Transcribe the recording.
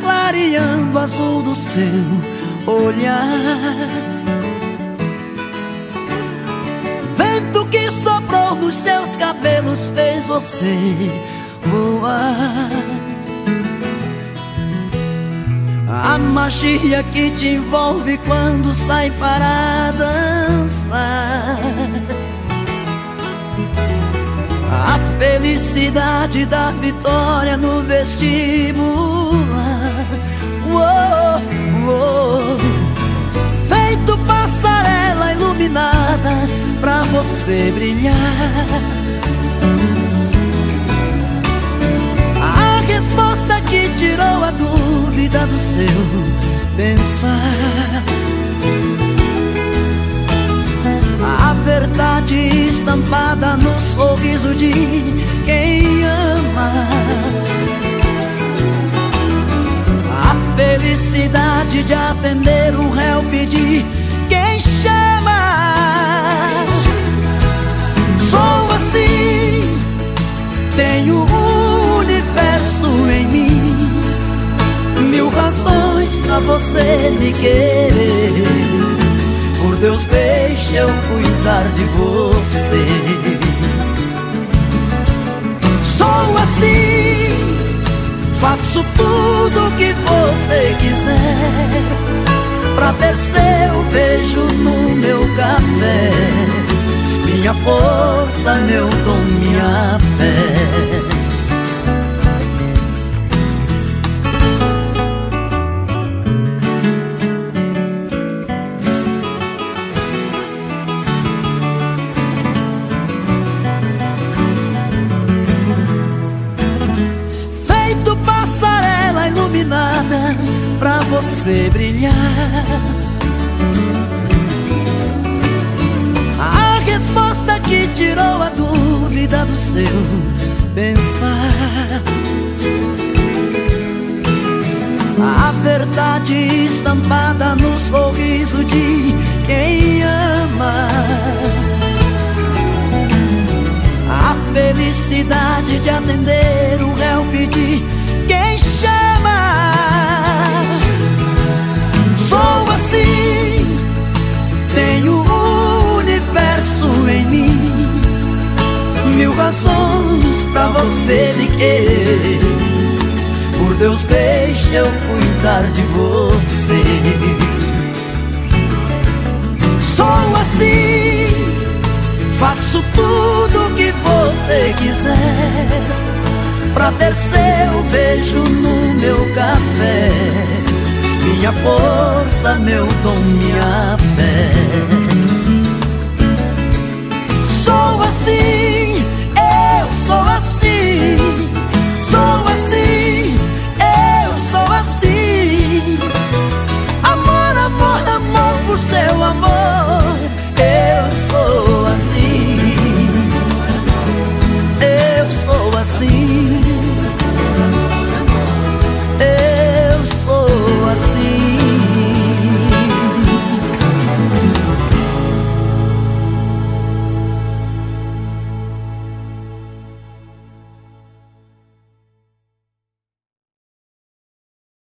clareando o azul do seu olhar. Vento que soprou nos seus cabelos fez você voar. A magia que te envolve quando sai para dançar. A felicidade da vitória no vestibular. Iluminada pra você brilhar. A resposta que tirou a dúvida do seu pensar. A verdade estampada no sorriso de quem ama. A felicidade de atender um réu pedir querer. Por Deus, deixa eu cuidar de você. Sou assim, faço tudo o que você quiser. Pra ter seu beijo no meu café. Minha força, meu dom, minha fé. Feito passarela iluminada pra você brilhar. A resposta que tirou a dúvida do seu pensar. A verdade estampada no sorriso de quem ama. A felicidade de atender Mil razões pra você querer. Por Deus, deixa eu cuidar de você. Sou assim, faço tudo que você quiser. Pra ter seu beijo no meu café. Minha força, meu dom, minha fé.